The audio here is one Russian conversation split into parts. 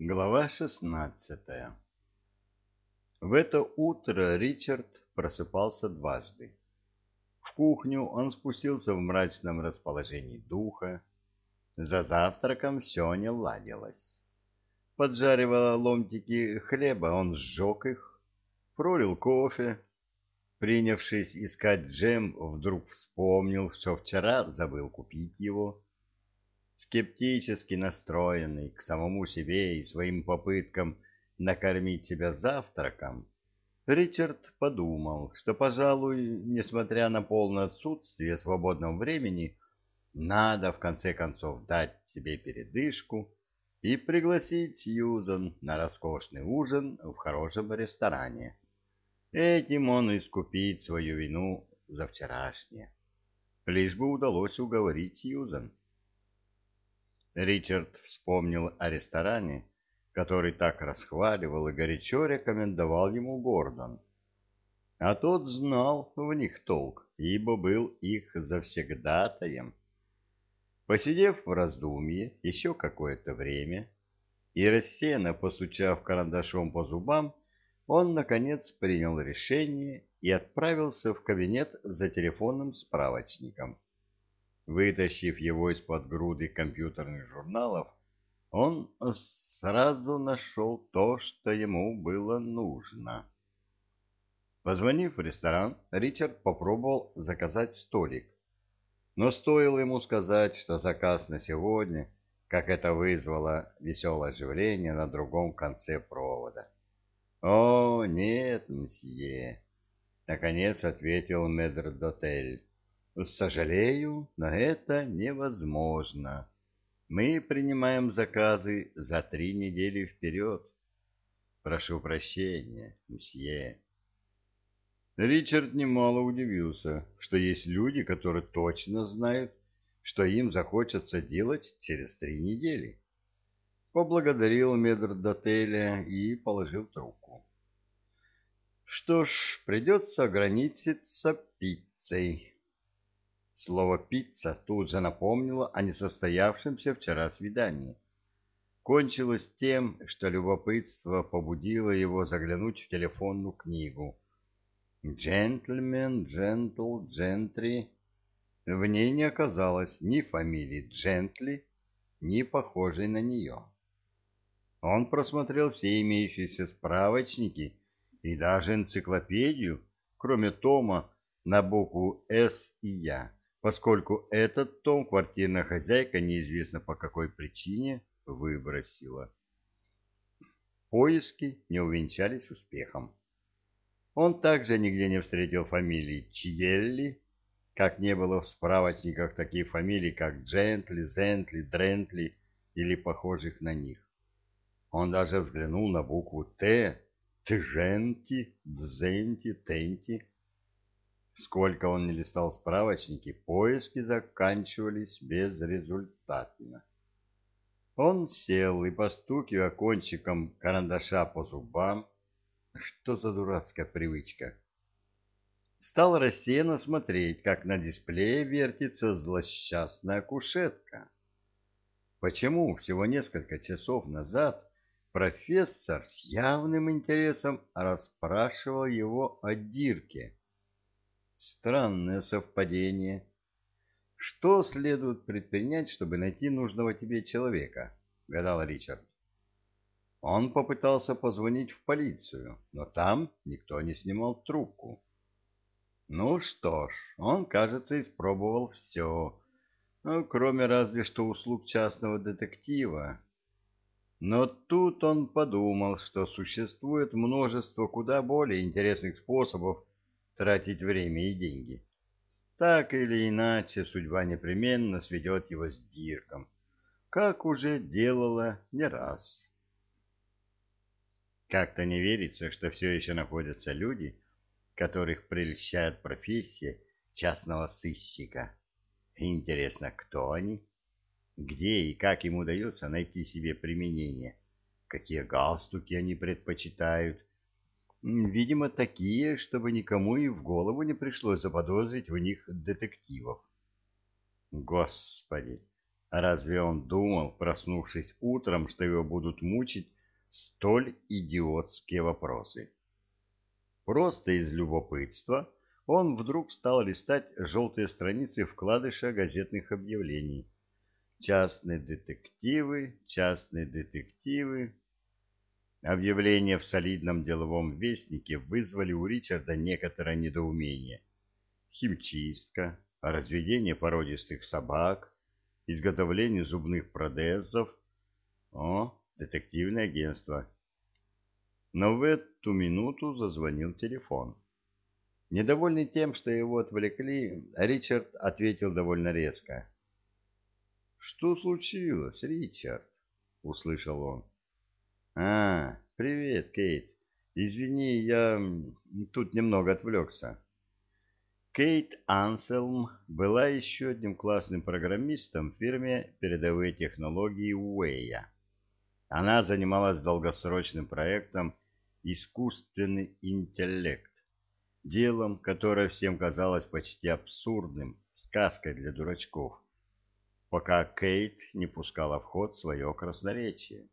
Глава шестнадцатая В это утро Ричард просыпался дважды. В кухню он спустился в мрачном расположении духа. За завтраком все не ладилось. Поджаривая ломтики хлеба, он сжег их, пролил кофе. Принявшись искать джем, вдруг вспомнил, что вчера забыл купить его скептически настроенный к самому себе и своим попыткам накормить себя завтраком, Ричард подумал, что, пожалуй, несмотря на полное отсутствие свободного времени, надо в конце концов дать себе передышку и пригласить Сьюзан на роскошный ужин в хорошем ресторане. Этим он искупит свою вину за вчерашнее. Лишь бы удалось уговорить Сьюзан. Ричард вспомнил о ресторане, который так расхваливал и горячо рекомендовал ему Гордон. А тот знал в них толк, ибо был их завсегдатаем. Посидев в раздумье еще какое-то время и рассеянно постучав карандашом по зубам, он, наконец, принял решение и отправился в кабинет за телефонным справочником. Вытащив его из-под груды компьютерных журналов, он сразу нашел то, что ему было нужно. Позвонив в ресторан, Ричард попробовал заказать столик. Но стоило ему сказать, что заказ на сегодня, как это вызвало веселое оживление на другом конце провода. «О, нет, мсье!» — наконец ответил медрдотель. Сожалею, но это невозможно. Мы принимаем заказы за три недели вперед. Прошу прощения, мсье. Ричард немало удивился, что есть люди, которые точно знают, что им захочется делать через три недели. Поблагодарил медрдотеля и положил трубку. Что ж, придется ограничиться пиццей. Слово «пицца» тут же напомнило о несостоявшемся вчера свидании. Кончилось тем, что любопытство побудило его заглянуть в телефонную книгу. «Джентльмен, джентл, джентри». В ней не оказалось ни фамилии Джентли, ни похожей на нее. Он просмотрел все имеющиеся справочники и даже энциклопедию, кроме тома на букву «С» и «Я» поскольку этот том квартирная хозяйка неизвестно по какой причине выбросила. Поиски не увенчались успехом. Он также нигде не встретил фамилии Чиелли, как не было в справочниках таких фамилий, как Джентли, Зентли, Дрентли или похожих на них. Он даже взглянул на букву «Т», Тженти, Дзенти, Тенти, Сколько он не листал справочники, поиски заканчивались безрезультатно. Он сел и, постукивая кончиком карандаша по зубам, что за дурацкая привычка, стал рассеянно смотреть, как на дисплее вертится злосчастная кушетка. Почему всего несколько часов назад профессор с явным интересом расспрашивал его о Дирке? Странное совпадение. Что следует предпринять, чтобы найти нужного тебе человека? гадал Ричард. Он попытался позвонить в полицию, но там никто не снимал трубку. Ну что ж, он, кажется, испробовал все, ну, кроме разве что услуг частного детектива. Но тут он подумал, что существует множество куда более интересных способов тратить время и деньги. Так или иначе, судьба непременно сведет его с Дирком, как уже делала не раз. Как-то не верится, что все еще находятся люди, которых прельщает профессия частного сыщика. Интересно, кто они? Где и как им удается найти себе применение? Какие галстуки они предпочитают? Видимо, такие, чтобы никому и в голову не пришлось заподозрить в них детективов. Господи, Разве он думал, проснувшись утром, что его будут мучить столь идиотские вопросы? Просто из любопытства он вдруг стал листать желтые страницы вкладыша газетных объявлений. Частные детективы, частные детективы. Объявления в солидном деловом вестнике вызвали у Ричарда некоторое недоумение. Химчистка, разведение породистых собак, изготовление зубных протезов. О, детективное агентство. Но в эту минуту зазвонил телефон. Недовольный тем, что его отвлекли, Ричард ответил довольно резко. «Что случилось, Ричард?» — услышал он. «А, привет, Кейт. Извини, я тут немного отвлекся». Кейт Анселм была еще одним классным программистом в фирме «Передовые технологии Уэя». Она занималась долгосрочным проектом «Искусственный интеллект», делом, которое всем казалось почти абсурдным, сказкой для дурачков, пока Кейт не пускала в ход свое красноречие.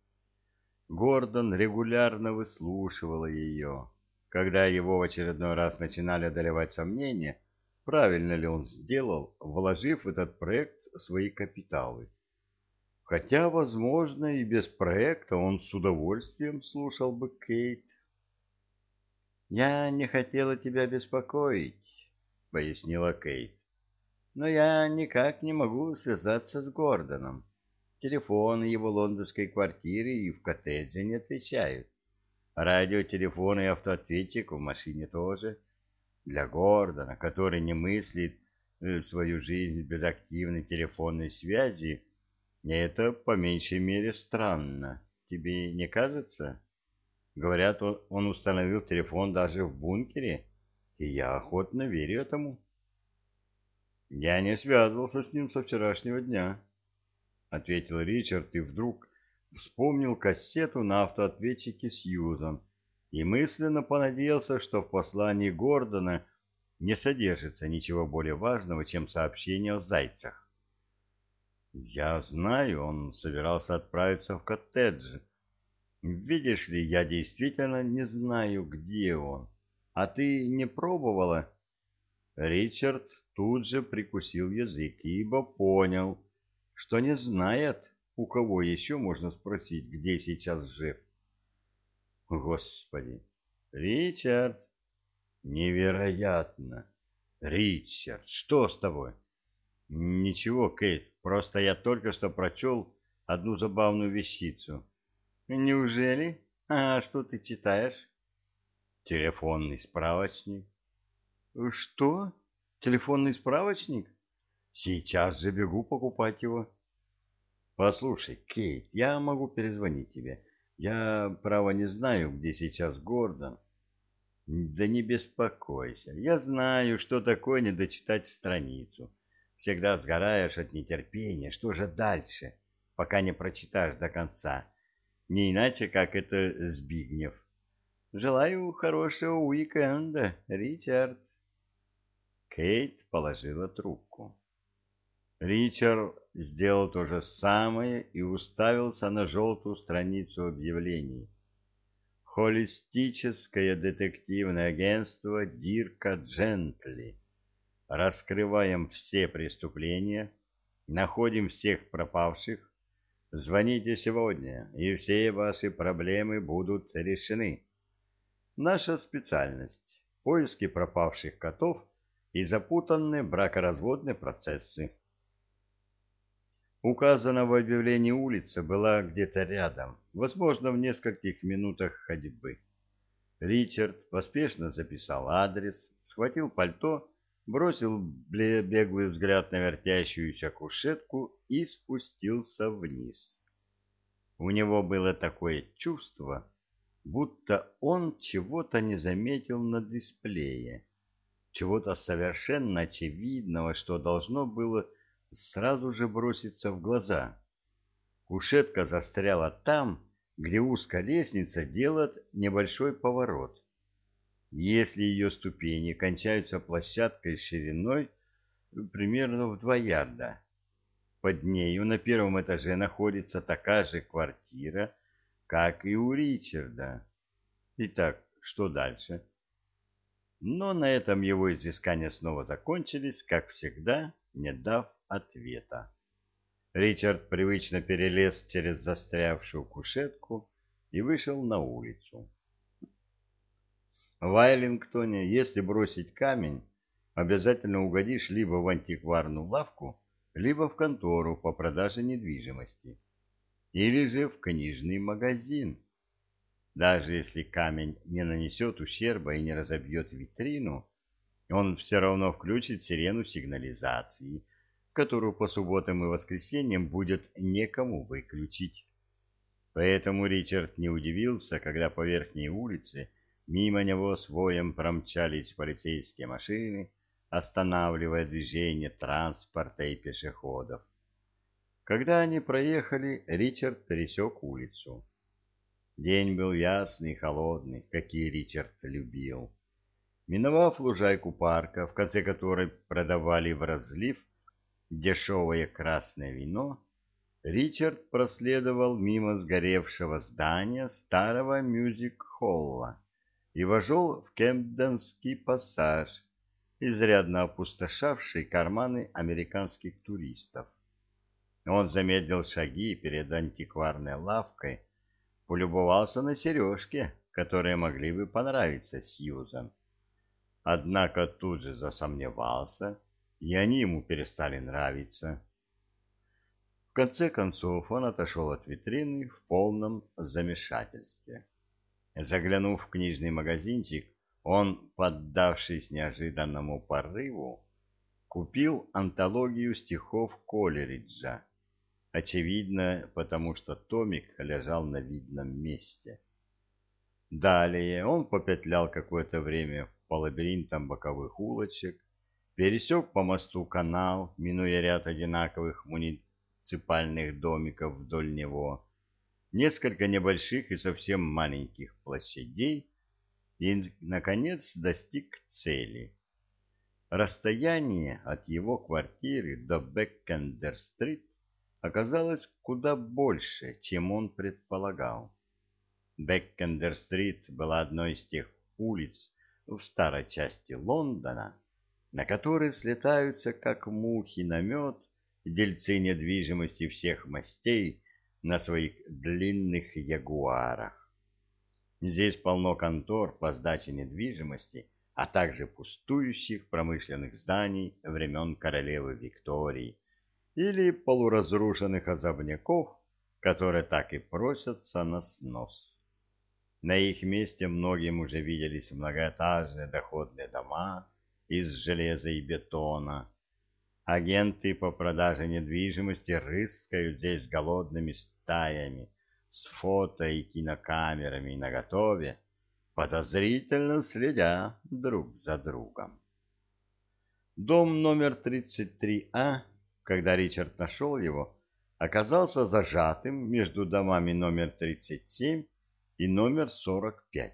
Гордон регулярно выслушивал ее. Когда его в очередной раз начинали одолевать сомнения, правильно ли он сделал, вложив в этот проект свои капиталы. Хотя, возможно, и без проекта он с удовольствием слушал бы Кейт. «Я не хотела тебя беспокоить», — пояснила Кейт. «Но я никак не могу связаться с Гордоном. Телефон его лондонской квартиры и в коттедже не отвечают. Радиотелефон и автоответчик в машине тоже. Для Гордона, который не мыслит э, свою жизнь без активной телефонной связи, — это по меньшей мере странно. Тебе не кажется? Говорят, он установил телефон даже в бункере, и я охотно верю этому. Я не связывался с ним со вчерашнего дня, — ответил Ричард и вдруг вспомнил кассету на автоответчике Сьюзан и мысленно понадеялся, что в послании Гордона не содержится ничего более важного, чем сообщение о зайцах. Я знаю, он собирался отправиться в коттедж. Видишь ли, я действительно не знаю, где он. А ты не пробовала? Ричард тут же прикусил язык, ибо понял, что не знает, у кого еще можно спросить, где сейчас жив. Господи! Ричард! Невероятно! Ричард, что с тобой? Ничего, Кейт, просто я только что прочел одну забавную вещицу. Неужели? А что ты читаешь? Телефонный справочник. Что? Телефонный справочник? Сейчас же бегу покупать его. Послушай, Кейт, я могу перезвонить тебе. Я, право, не знаю, где сейчас Гордон. Да не беспокойся. Я знаю, что такое не дочитать страницу. Всегда сгораешь от нетерпения. Что же дальше, пока не прочитаешь до конца? Не иначе, как это Збигнев. Желаю хорошего уикенда, Ричард. Кейт положила трубку. Ричард сделал то же самое и уставился на желтую страницу объявлений. Холистическое детективное агентство Дирка Джентли раскрываем все преступления, находим всех пропавших, звоните сегодня, и все ваши проблемы будут решены. Наша специальность – поиски пропавших котов и запутанные бракоразводные процессы. Указана в объявлении улица была где-то рядом, возможно, в нескольких минутах ходьбы. Ричард поспешно записал адрес, схватил пальто бросил беглый взгляд на вертящуюся кушетку и спустился вниз. У него было такое чувство, будто он чего-то не заметил на дисплее, чего-то совершенно очевидного, что должно было сразу же броситься в глаза. Кушетка застряла там, где узкая лестница делает небольшой поворот если ее ступени кончаются площадкой шириной примерно в два ярда. под нею на первом этаже находится такая же квартира, как и у Ричарда. Итак, что дальше? Но на этом его изыскания снова закончились, как всегда, не дав ответа. Ричард привычно перелез через застрявшую кушетку и вышел на улицу. В Айлингтоне, если бросить камень, обязательно угодишь либо в антикварную лавку, либо в контору по продаже недвижимости, или же в книжный магазин. Даже если камень не нанесет ущерба и не разобьет витрину, он все равно включит сирену сигнализации, которую по субботам и воскресеньям будет некому выключить. Поэтому Ричард не удивился, когда по верхней улице мимо него с воем промчались полицейские машины, останавливая движение транспорта и пешеходов. Когда они проехали, Ричард пересек улицу. День был ясный и холодный, какие Ричард любил. Миновав лужайку парка, в конце которой продавали в разлив дешевое красное вино, Ричард проследовал мимо сгоревшего здания старого мюзик-холла и вошел в Кемпденский пассаж, изрядно опустошавший карманы американских туристов. Он замедлил шаги перед антикварной лавкой, полюбовался на сережки, которые могли бы понравиться Сьюзан. Однако тут же засомневался, и они ему перестали нравиться. В конце концов он отошел от витрины в полном замешательстве. Заглянув в книжный магазинчик, он, поддавшись неожиданному порыву, купил антологию стихов Колериджа, очевидно, потому что томик лежал на видном месте. Далее он попетлял какое-то время по лабиринтам боковых улочек, пересек по мосту канал, минуя ряд одинаковых муниципальных домиков вдоль него, несколько небольших и совсем маленьких площадей и, наконец, достиг цели. Расстояние от его квартиры до Беккендер-стрит оказалось куда больше, чем он предполагал. Беккендер-стрит была одной из тех улиц в старой части Лондона, на которые слетаются, как мухи на мед, дельцы недвижимости всех мастей на своих длинных ягуарах. Здесь полно контор по сдаче недвижимости, а также пустующих промышленных зданий времен королевы Виктории, или полуразрушенных особняков, которые так и просятся на снос. На их месте многим уже виделись многоэтажные доходные дома из железа и бетона. Агенты по продаже недвижимости рыскают здесь голодными стаями с фото и кинокамерами наготове, подозрительно следя друг за другом. Дом номер 33А когда Ричард нашел его, оказался зажатым между домами номер 37 и номер 45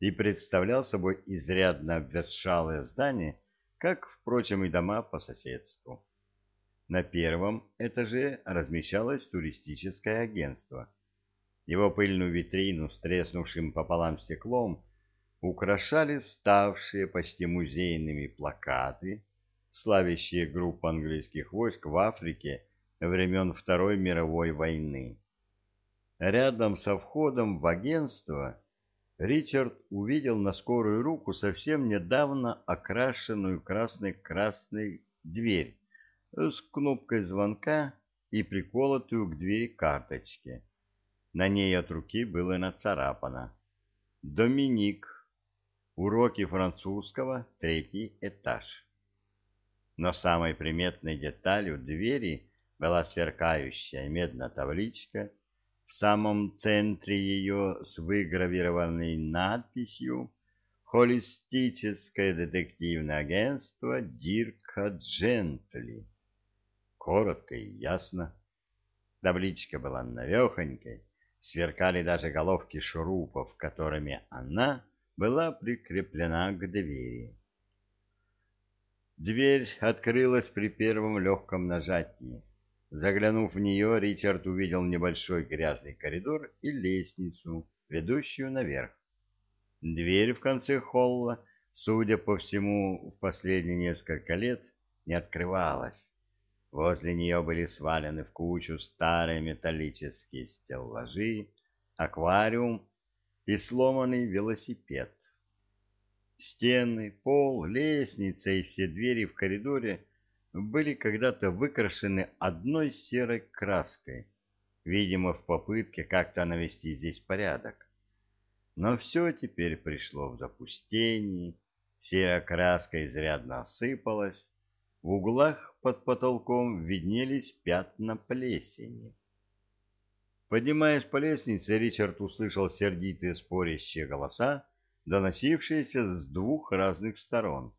и представлял собой изрядно обветшалое здание, как, впрочем, и дома по соседству. На первом этаже размещалось туристическое агентство. Его пыльную витрину с треснувшим пополам стеклом украшали ставшие почти музейными плакаты славящие группу английских войск в Африке времен Второй мировой войны. Рядом со входом в агентство Ричард увидел на скорую руку совсем недавно окрашенную красной-красной дверь с кнопкой звонка и приколотую к двери карточки. На ней от руки было нацарапано «Доминик. Уроки французского. Третий этаж». Но самой приметной деталью двери была сверкающая медная табличка, в самом центре ее с выгравированной надписью «Холистическое детективное агентство Дирка Джентли». Коротко и ясно. Табличка была навехонькой, сверкали даже головки шурупов, которыми она была прикреплена к двери. Дверь открылась при первом легком нажатии. Заглянув в нее, Ричард увидел небольшой грязный коридор и лестницу, ведущую наверх. Дверь в конце холла, судя по всему, в последние несколько лет не открывалась. Возле нее были свалены в кучу старые металлические стеллажи, аквариум и сломанный велосипед. Стены, пол, лестница и все двери в коридоре были когда-то выкрашены одной серой краской, видимо, в попытке как-то навести здесь порядок. Но все теперь пришло в запустение, серая краска изрядно осыпалась, в углах под потолком виднелись пятна плесени. Поднимаясь по лестнице, Ричард услышал сердитые спорящие голоса, доносившиеся с двух разных сторон.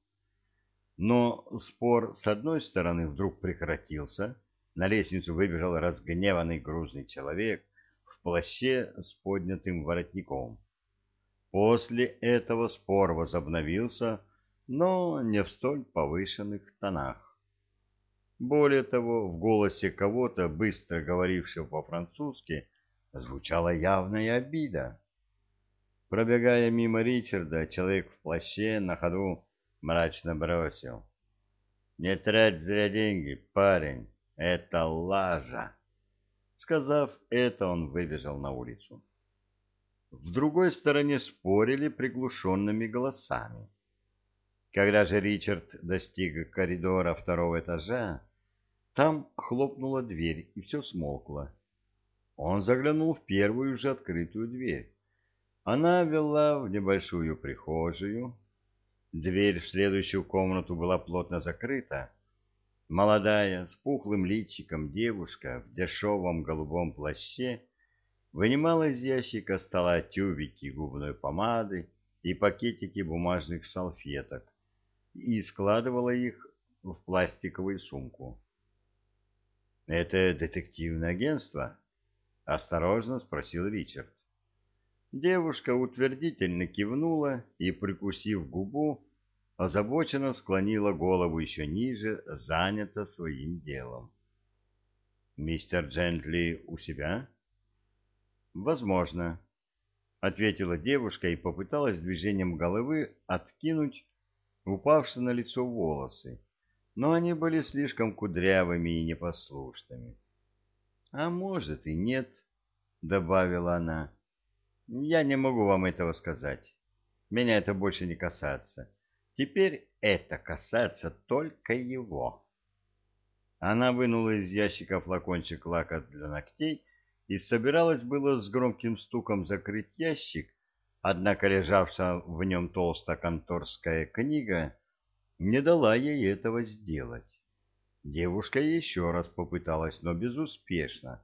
Но спор с одной стороны вдруг прекратился, на лестницу выбежал разгневанный грузный человек в плаще с поднятым воротником. После этого спор возобновился, но не в столь повышенных тонах. Более того, в голосе кого-то, быстро говорившего по-французски, звучала явная обида. Пробегая мимо Ричарда, человек в плаще на ходу мрачно бросил. «Не трать зря деньги, парень, это лажа!» Сказав это, он выбежал на улицу. В другой стороне спорили приглушенными голосами. Когда же Ричард достиг коридора второго этажа, там хлопнула дверь, и все смолкло. Он заглянул в первую же открытую дверь. Она вела в небольшую прихожую. Дверь в следующую комнату была плотно закрыта. Молодая, с пухлым личиком девушка в дешевом голубом плаще вынимала из ящика стола тюбики губной помады и пакетики бумажных салфеток и складывала их в пластиковую сумку. «Это детективное агентство?» — осторожно спросил Ричард. Девушка утвердительно кивнула и, прикусив губу, озабоченно склонила голову еще ниже, занята своим делом. «Мистер Джентли у себя?» «Возможно», — ответила девушка и попыталась движением головы откинуть упавшие на лицо волосы но они были слишком кудрявыми и непослушными. — А может и нет, — добавила она. — Я не могу вам этого сказать. Меня это больше не касается. Теперь это касается только его. Она вынула из ящика флакончик лака для ногтей и собиралась было с громким стуком закрыть ящик, однако лежавшая в нем толстая конторская книга не дала ей этого сделать. Девушка еще раз попыталась, но безуспешно.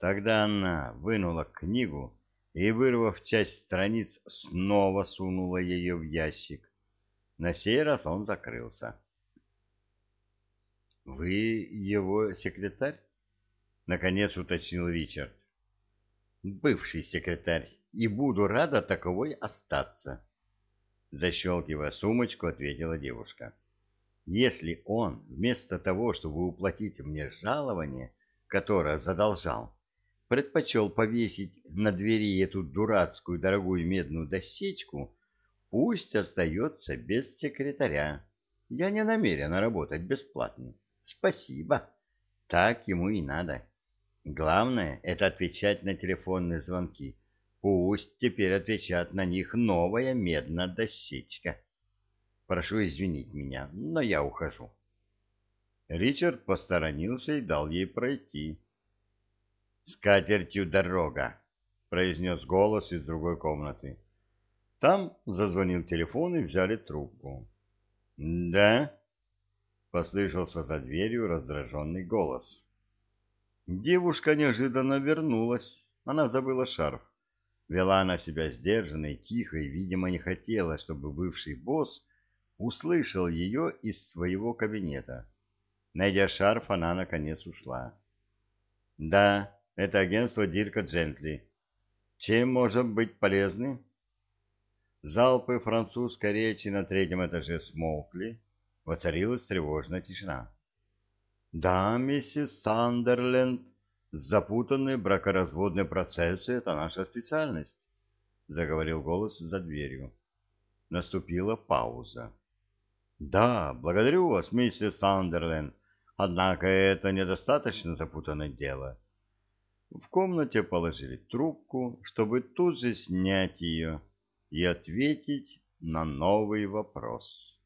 Тогда она вынула книгу и, вырвав часть страниц, снова сунула ее в ящик. На сей раз он закрылся. — Вы его секретарь? — наконец уточнил Ричард. — Бывший секретарь, и буду рада таковой остаться. Защелкивая сумочку, ответила девушка. Если он, вместо того, чтобы уплатить мне жалование, которое задолжал, предпочел повесить на двери эту дурацкую дорогую медную дощечку, пусть остается без секретаря. Я не намерен работать бесплатно. Спасибо. Так ему и надо. Главное — это отвечать на телефонные звонки Пусть теперь отвечает на них новая медная дощечка. Прошу извинить меня, но я ухожу. Ричард посторонился и дал ей пройти. «С катертью дорога», — произнес голос из другой комнаты. Там зазвонил телефон и взяли трубку. «Да?» — послышался за дверью раздраженный голос. Девушка неожиданно вернулась. Она забыла шарф. Вела она себя сдержанно и тихо, и, видимо, не хотела, чтобы бывший босс услышал ее из своего кабинета. Найдя шарф, она, наконец, ушла. «Да, это агентство Дирка Джентли. Чем можем быть полезны?» Залпы французской речи на третьем этаже смолкли, воцарилась тревожная тишина. Да, миссис Сандерленд, запутанные бракоразводные процессы — это наша специальность, — заговорил голос за дверью. Наступила пауза. Да, благодарю вас, миссис Сандерленд, однако это недостаточно запутанное дело. В комнате положили трубку, чтобы тут же снять ее и ответить на новый вопрос.